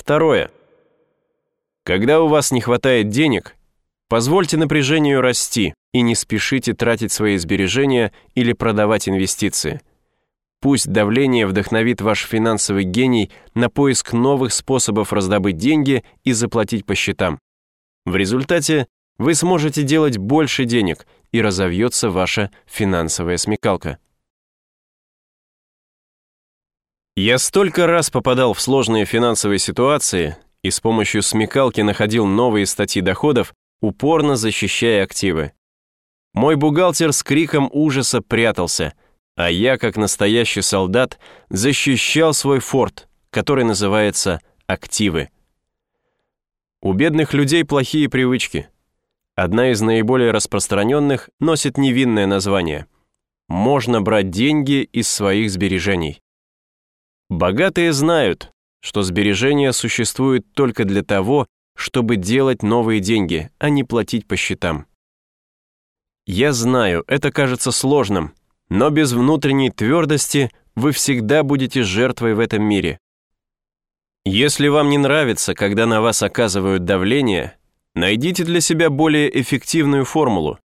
Второе. Когда у вас не хватает денег, позвольте напряжению расти и не спешите тратить свои сбережения или продавать инвестиции. Пусть давление вдохновит ваш финансовый гений на поиск новых способов раздобыть деньги и заплатить по счетам. В результате вы сможете делать больше денег и разовьется ваша финансовая смекалка. Я столько раз попадал в сложные финансовые ситуации и с помощью смекалки находил новые статьи доходов, упорно защищая активы. Мой бухгалтер с криком ужаса прятался, а я, как настоящий солдат, защищал свой форт, который называется «активы». У бедных людей плохие привычки. Одна из наиболее распространенных носит невинное название. Можно брать деньги из своих сбережений. Богатые знают, что сбережения существуют только для того, чтобы делать новые деньги, а не платить по счетам. Я знаю, это кажется сложным, но без внутренней твердости вы всегда будете жертвой в этом мире. Если вам не нравится, когда на вас оказывают давление, найдите для себя более эффективную формулу.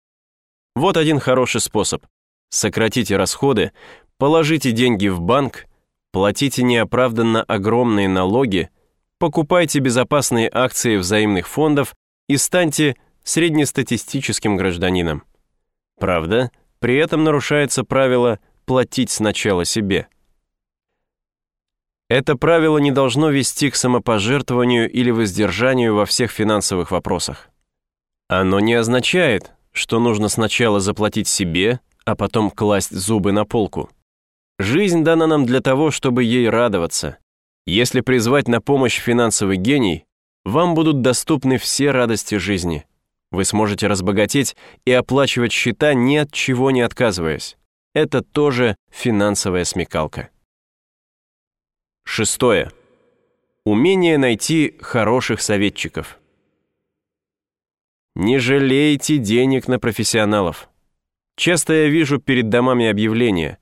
Вот один хороший способ. Сократите расходы, положите деньги в банк, платите неоправданно огромные налоги, покупайте безопасные акции взаимных фондов и станьте среднестатистическим гражданином. Правда, при этом нарушается правило «платить сначала себе». Это правило не должно вести к самопожертвованию или воздержанию во всех финансовых вопросах. Оно не означает, что нужно сначала заплатить себе, а потом класть зубы на полку. Жизнь дана нам для того, чтобы ей радоваться. Если призвать на помощь финансовый гений, вам будут доступны все радости жизни. Вы сможете разбогатеть и оплачивать счета ни от чего не отказываясь. Это тоже финансовая смекалка. Шестое. Умение найти хороших советчиков. Не жалейте денег на профессионалов. Часто я вижу перед домами объявления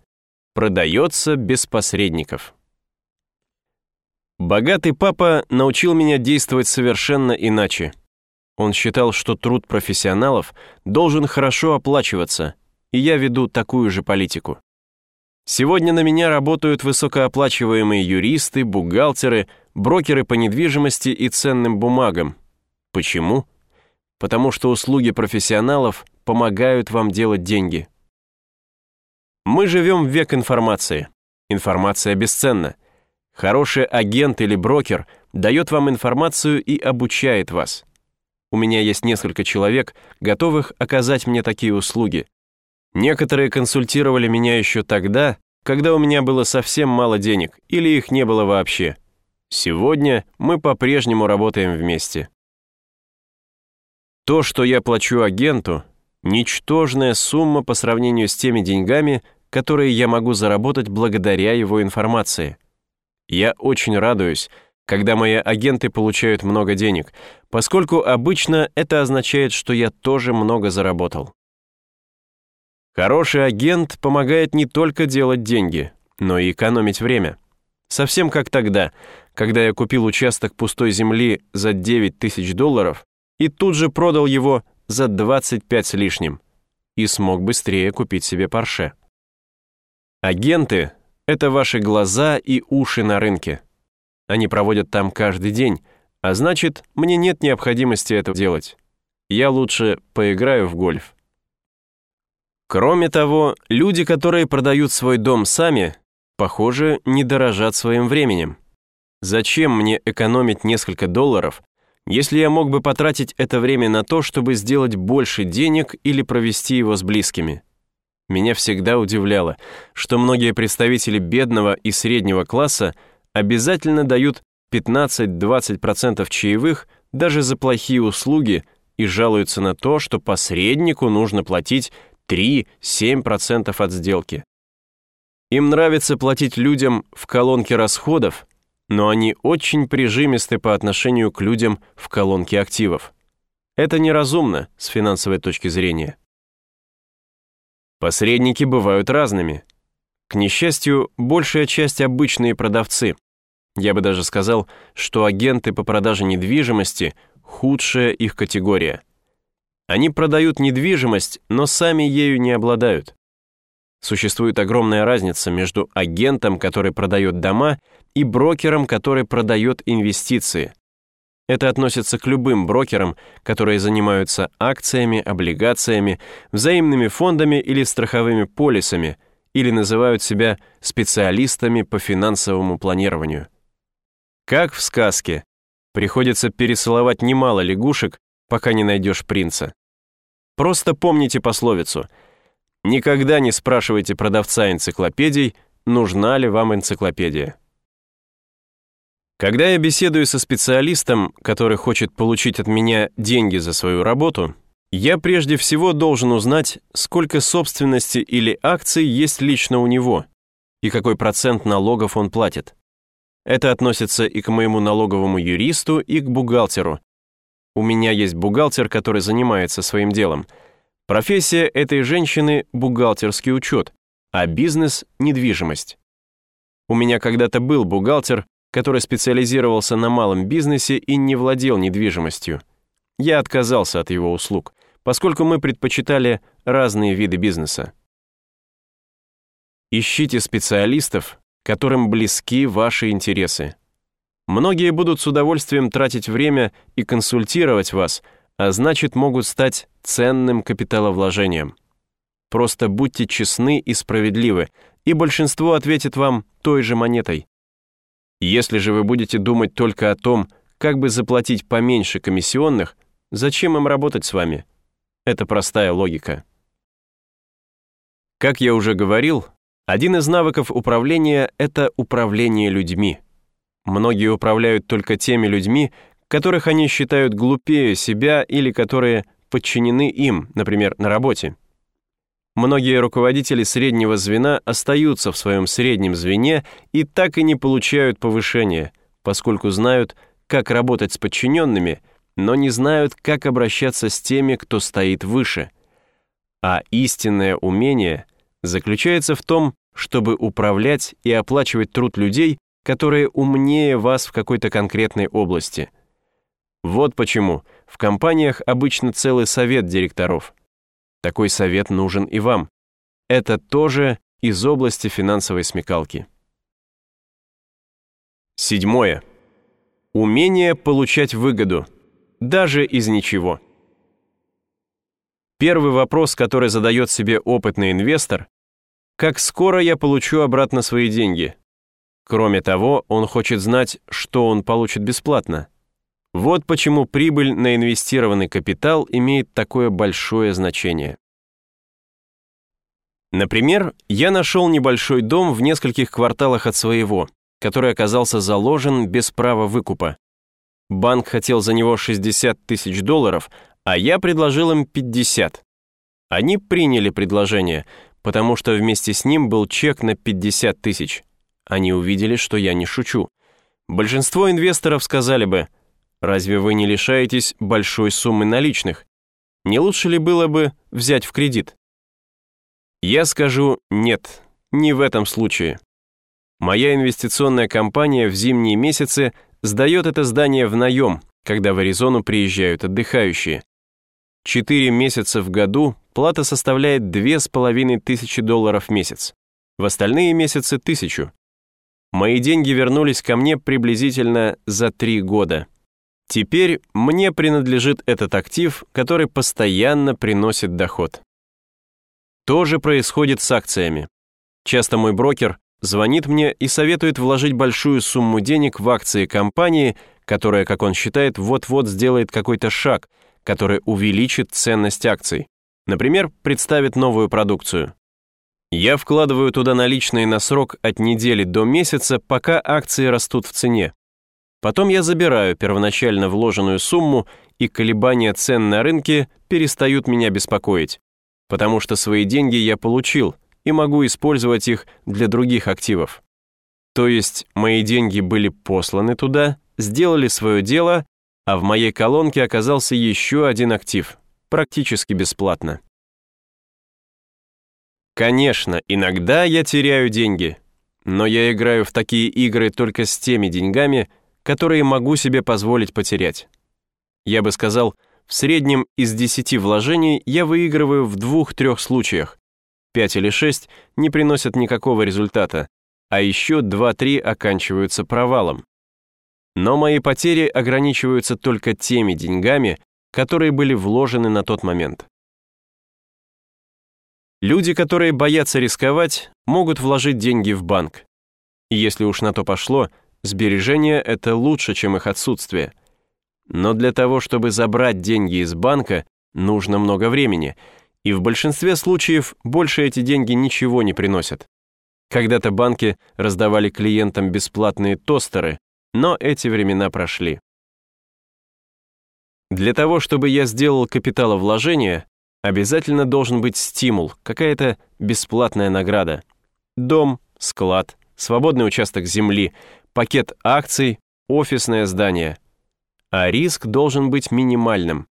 «Продается без посредников». Богатый папа научил меня действовать совершенно иначе. Он считал, что труд профессионалов должен хорошо оплачиваться, и я веду такую же политику. Сегодня на меня работают высокооплачиваемые юристы, бухгалтеры, брокеры по недвижимости и ценным бумагам. Почему? Потому что услуги профессионалов помогают вам делать деньги. Мы живем в век информации. Информация бесценна. Хороший агент или брокер дает вам информацию и обучает вас. У меня есть несколько человек, готовых оказать мне такие услуги. Некоторые консультировали меня еще тогда, когда у меня было совсем мало денег или их не было вообще. Сегодня мы по-прежнему работаем вместе. То, что я плачу агенту, ничтожная сумма по сравнению с теми деньгами, которые я могу заработать благодаря его информации. Я очень радуюсь, когда мои агенты получают много денег, поскольку обычно это означает, что я тоже много заработал. Хороший агент помогает не только делать деньги, но и экономить время. Совсем как тогда, когда я купил участок пустой земли за 9 тысяч долларов и тут же продал его за 25 с лишним и смог быстрее купить себе парше. Агенты — это ваши глаза и уши на рынке. Они проводят там каждый день, а значит, мне нет необходимости это делать. Я лучше поиграю в гольф. Кроме того, люди, которые продают свой дом сами, похоже, не дорожат своим временем. Зачем мне экономить несколько долларов, если я мог бы потратить это время на то, чтобы сделать больше денег или провести его с близкими? Меня всегда удивляло, что многие представители бедного и среднего класса обязательно дают 15-20% чаевых даже за плохие услуги и жалуются на то, что посреднику нужно платить 3-7% от сделки. Им нравится платить людям в колонке расходов, но они очень прижимисты по отношению к людям в колонке активов. Это неразумно с финансовой точки зрения. Посредники бывают разными. К несчастью, большая часть обычные продавцы. Я бы даже сказал, что агенты по продаже недвижимости – худшая их категория. Они продают недвижимость, но сами ею не обладают. Существует огромная разница между агентом, который продает дома, и брокером, который продает инвестиции. Это относится к любым брокерам, которые занимаются акциями, облигациями, взаимными фондами или страховыми полисами, или называют себя специалистами по финансовому планированию. Как в сказке, приходится пересыловать немало лягушек, пока не найдешь принца. Просто помните пословицу «Никогда не спрашивайте продавца энциклопедий, нужна ли вам энциклопедия». Когда я беседую со специалистом, который хочет получить от меня деньги за свою работу, я прежде всего должен узнать, сколько собственности или акций есть лично у него и какой процент налогов он платит. Это относится и к моему налоговому юристу, и к бухгалтеру. У меня есть бухгалтер, который занимается своим делом. Профессия этой женщины – бухгалтерский учет, а бизнес – недвижимость. У меня когда-то был бухгалтер, который специализировался на малом бизнесе и не владел недвижимостью. Я отказался от его услуг, поскольку мы предпочитали разные виды бизнеса. Ищите специалистов, которым близки ваши интересы. Многие будут с удовольствием тратить время и консультировать вас, а значит могут стать ценным капиталовложением. Просто будьте честны и справедливы, и большинство ответит вам той же монетой. Если же вы будете думать только о том, как бы заплатить поменьше комиссионных, зачем им работать с вами? Это простая логика. Как я уже говорил, один из навыков управления — это управление людьми. Многие управляют только теми людьми, которых они считают глупее себя или которые подчинены им, например, на работе. Многие руководители среднего звена остаются в своем среднем звене и так и не получают повышения, поскольку знают, как работать с подчиненными, но не знают, как обращаться с теми, кто стоит выше. А истинное умение заключается в том, чтобы управлять и оплачивать труд людей, которые умнее вас в какой-то конкретной области. Вот почему в компаниях обычно целый совет директоров – такой совет нужен и вам. Это тоже из области финансовой смекалки. Седьмое. Умение получать выгоду, даже из ничего. Первый вопрос, который задает себе опытный инвестор, как скоро я получу обратно свои деньги? Кроме того, он хочет знать, что он получит бесплатно. Вот почему прибыль на инвестированный капитал имеет такое большое значение. Например, я нашел небольшой дом в нескольких кварталах от своего, который оказался заложен без права выкупа. Банк хотел за него 60 тысяч долларов, а я предложил им 50. Они приняли предложение, потому что вместе с ним был чек на 50 тысяч. Они увидели, что я не шучу. Большинство инвесторов сказали бы, Разве вы не лишаетесь большой суммы наличных? Не лучше ли было бы взять в кредит? Я скажу «нет», не в этом случае. Моя инвестиционная компания в зимние месяцы сдает это здание в наем, когда в Аризону приезжают отдыхающие. Четыре месяца в году плата составляет две с половиной тысячи долларов в месяц. В остальные месяцы – тысячу. Мои деньги вернулись ко мне приблизительно за три года. Теперь мне принадлежит этот актив, который постоянно приносит доход. То же происходит с акциями. Часто мой брокер звонит мне и советует вложить большую сумму денег в акции компании, которая, как он считает, вот-вот сделает какой-то шаг, который увеличит ценность акций. Например, представит новую продукцию. Я вкладываю туда наличные на срок от недели до месяца, пока акции растут в цене. Потом я забираю первоначально вложенную сумму, и колебания цен на рынке перестают меня беспокоить, потому что свои деньги я получил и могу использовать их для других активов. То есть мои деньги были посланы туда, сделали свое дело, а в моей колонке оказался еще один актив, практически бесплатно. Конечно, иногда я теряю деньги, но я играю в такие игры только с теми деньгами, которые могу себе позволить потерять. Я бы сказал, в среднем из 10 вложений я выигрываю в двух-трех случаях. 5 или 6 не приносят никакого результата, а еще 2-3 оканчиваются провалом. Но мои потери ограничиваются только теми деньгами, которые были вложены на тот момент. Люди, которые боятся рисковать, могут вложить деньги в банк. И если уж на то пошло, сбережения — это лучше, чем их отсутствие. Но для того, чтобы забрать деньги из банка, нужно много времени, и в большинстве случаев больше эти деньги ничего не приносят. Когда-то банки раздавали клиентам бесплатные тостеры, но эти времена прошли. Для того, чтобы я сделал капиталовложение, обязательно должен быть стимул, какая-то бесплатная награда. Дом, склад, свободный участок земли, пакет акций, офисное здание. А риск должен быть минимальным.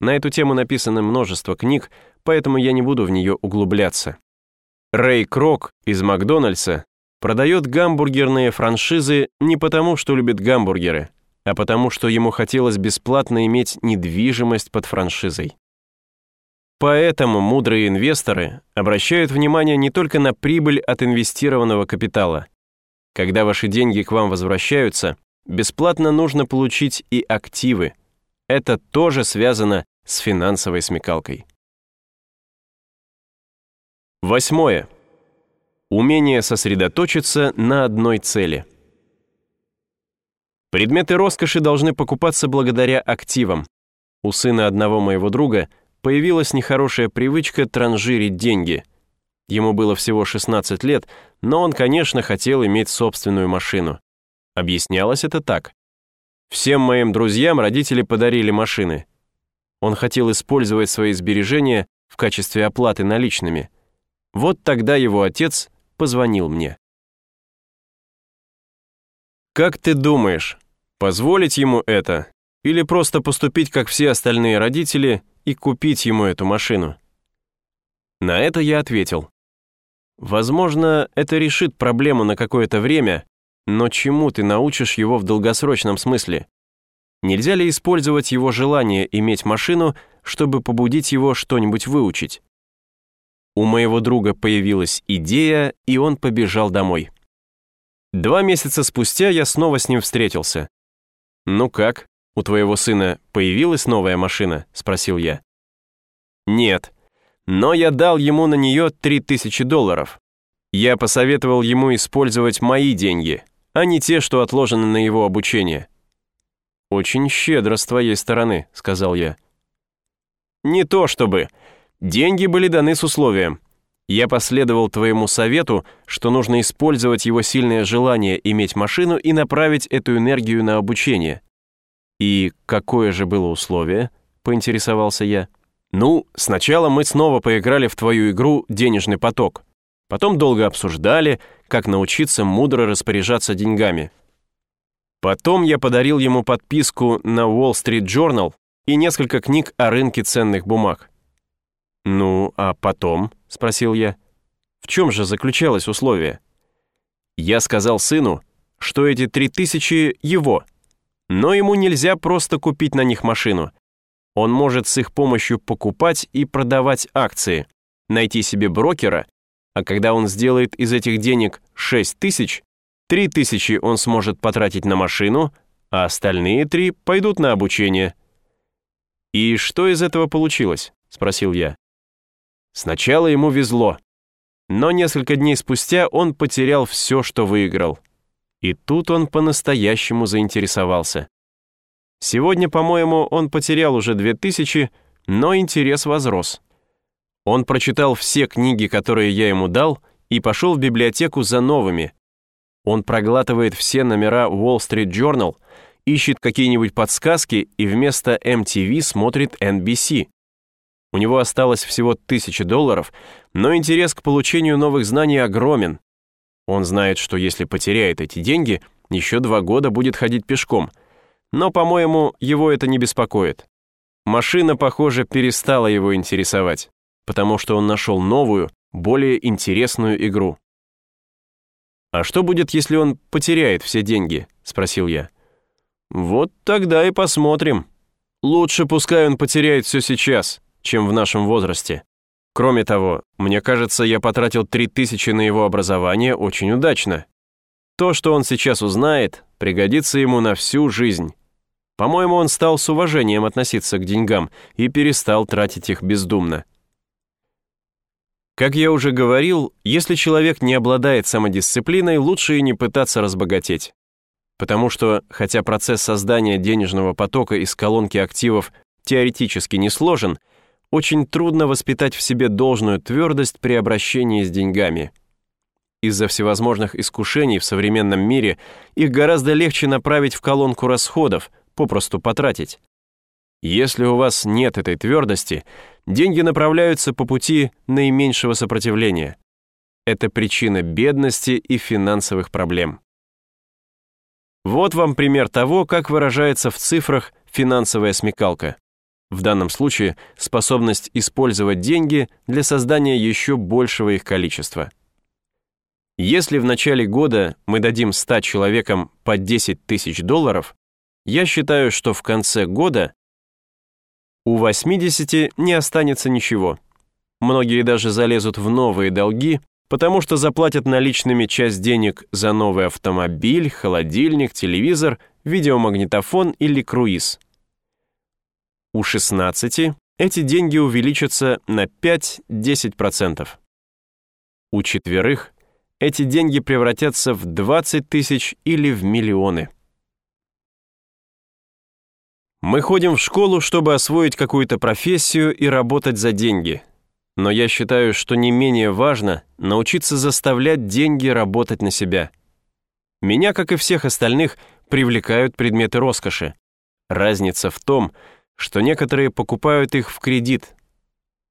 На эту тему написано множество книг, поэтому я не буду в нее углубляться. Рэй Крок из Макдональдса продает гамбургерные франшизы не потому, что любит гамбургеры, а потому что ему хотелось бесплатно иметь недвижимость под франшизой. Поэтому мудрые инвесторы обращают внимание не только на прибыль от инвестированного капитала. Когда ваши деньги к вам возвращаются, бесплатно нужно получить и активы. Это тоже связано с финансовой смекалкой. Восьмое. Умение сосредоточиться на одной цели – Предметы роскоши должны покупаться благодаря активам. У сына одного моего друга появилась нехорошая привычка транжирить деньги. Ему было всего 16 лет, но он, конечно, хотел иметь собственную машину. Объяснялось это так. Всем моим друзьям родители подарили машины. Он хотел использовать свои сбережения в качестве оплаты наличными. Вот тогда его отец позвонил мне. «Как ты думаешь, Позволить ему это или просто поступить, как все остальные родители, и купить ему эту машину? На это я ответил. Возможно, это решит проблему на какое-то время, но чему ты научишь его в долгосрочном смысле? Нельзя ли использовать его желание иметь машину, чтобы побудить его что-нибудь выучить? У моего друга появилась идея, и он побежал домой. Два месяца спустя я снова с ним встретился. «Ну как, у твоего сына появилась новая машина?» — спросил я. «Нет, но я дал ему на нее 3000 долларов. Я посоветовал ему использовать мои деньги, а не те, что отложены на его обучение». «Очень щедро с твоей стороны», — сказал я. «Не то чтобы. Деньги были даны с условием. Я последовал твоему совету, что нужно использовать его сильное желание иметь машину и направить эту энергию на обучение. И какое же было условие? Поинтересовался я. Ну, сначала мы снова поиграли в твою игру «Денежный поток». Потом долго обсуждали, как научиться мудро распоряжаться деньгами. Потом я подарил ему подписку на Wall Street Journal и несколько книг о рынке ценных бумаг. «Ну, а потом?» — спросил я. «В чем же заключалось условие?» Я сказал сыну, что эти три тысячи его, но ему нельзя просто купить на них машину. Он может с их помощью покупать и продавать акции, найти себе брокера, а когда он сделает из этих денег 6 тысяч, 3 тысячи он сможет потратить на машину, а остальные три пойдут на обучение. «И что из этого получилось?» — спросил я. Сначала ему везло, но несколько дней спустя он потерял все, что выиграл. И тут он по-настоящему заинтересовался. Сегодня, по-моему, он потерял уже две тысячи, но интерес возрос. Он прочитал все книги, которые я ему дал, и пошел в библиотеку за новыми. Он проглатывает все номера Wall Street Journal, ищет какие-нибудь подсказки и вместо MTV смотрит NBC. У него осталось всего тысяча долларов, но интерес к получению новых знаний огромен. Он знает, что если потеряет эти деньги, еще два года будет ходить пешком. Но, по-моему, его это не беспокоит. Машина, похоже, перестала его интересовать, потому что он нашел новую, более интересную игру. «А что будет, если он потеряет все деньги?» — спросил я. «Вот тогда и посмотрим. Лучше пускай он потеряет все сейчас, чем в нашем возрасте. Кроме того, мне кажется, я потратил три тысячи на его образование очень удачно. То, что он сейчас узнает, пригодится ему на всю жизнь. По-моему, он стал с уважением относиться к деньгам и перестал тратить их бездумно. Как я уже говорил, если человек не обладает самодисциплиной, лучше и не пытаться разбогатеть. Потому что, хотя процесс создания денежного потока из колонки активов теоретически не сложен, очень трудно воспитать в себе должную твердость при обращении с деньгами. Из-за всевозможных искушений в современном мире их гораздо легче направить в колонку расходов, попросту потратить. Если у вас нет этой твердости, деньги направляются по пути наименьшего сопротивления. Это причина бедности и финансовых проблем. Вот вам пример того, как выражается в цифрах финансовая смекалка. В данном случае способность использовать деньги для создания еще большего их количества. Если в начале года мы дадим 100 человекам по 10 тысяч долларов, я считаю, что в конце года у 80 не останется ничего. Многие даже залезут в новые долги, потому что заплатят наличными часть денег за новый автомобиль, холодильник, телевизор, видеомагнитофон или круиз. У 16 эти деньги увеличатся на 5-10%. У четверых эти деньги превратятся в 20 тысяч или в миллионы. Мы ходим в школу, чтобы освоить какую-то профессию и работать за деньги. Но я считаю, что не менее важно научиться заставлять деньги работать на себя. Меня, как и всех остальных, привлекают предметы роскоши. Разница в том, что некоторые покупают их в кредит.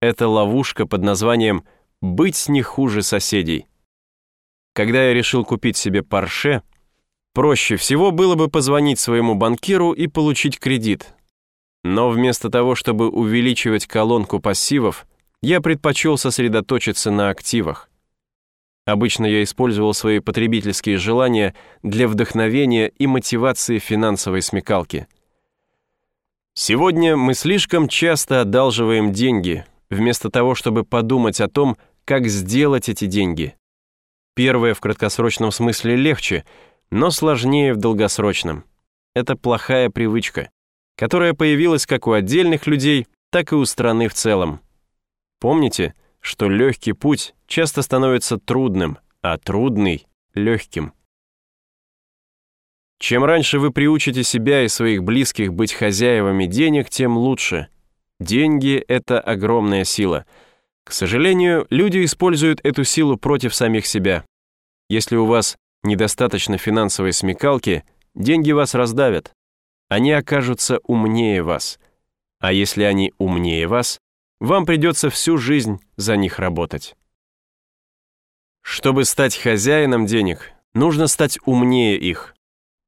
Это ловушка под названием «быть не хуже соседей». Когда я решил купить себе Порше, Проще всего было бы позвонить своему банкиру и получить кредит. Но вместо того, чтобы увеличивать колонку пассивов, я предпочел сосредоточиться на активах. Обычно я использовал свои потребительские желания для вдохновения и мотивации финансовой смекалки. Сегодня мы слишком часто одалживаем деньги, вместо того, чтобы подумать о том, как сделать эти деньги. Первое в краткосрочном смысле легче — но сложнее в долгосрочном. Это плохая привычка, которая появилась как у отдельных людей, так и у страны в целом. Помните, что легкий путь часто становится трудным, а трудный — легким. Чем раньше вы приучите себя и своих близких быть хозяевами денег, тем лучше. Деньги — это огромная сила. К сожалению, люди используют эту силу против самих себя. Если у вас недостаточно финансовой смекалки, деньги вас раздавят. Они окажутся умнее вас. А если они умнее вас, вам придется всю жизнь за них работать. Чтобы стать хозяином денег, нужно стать умнее их.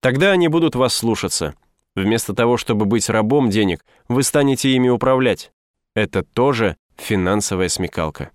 Тогда они будут вас слушаться. Вместо того, чтобы быть рабом денег, вы станете ими управлять. Это тоже финансовая смекалка.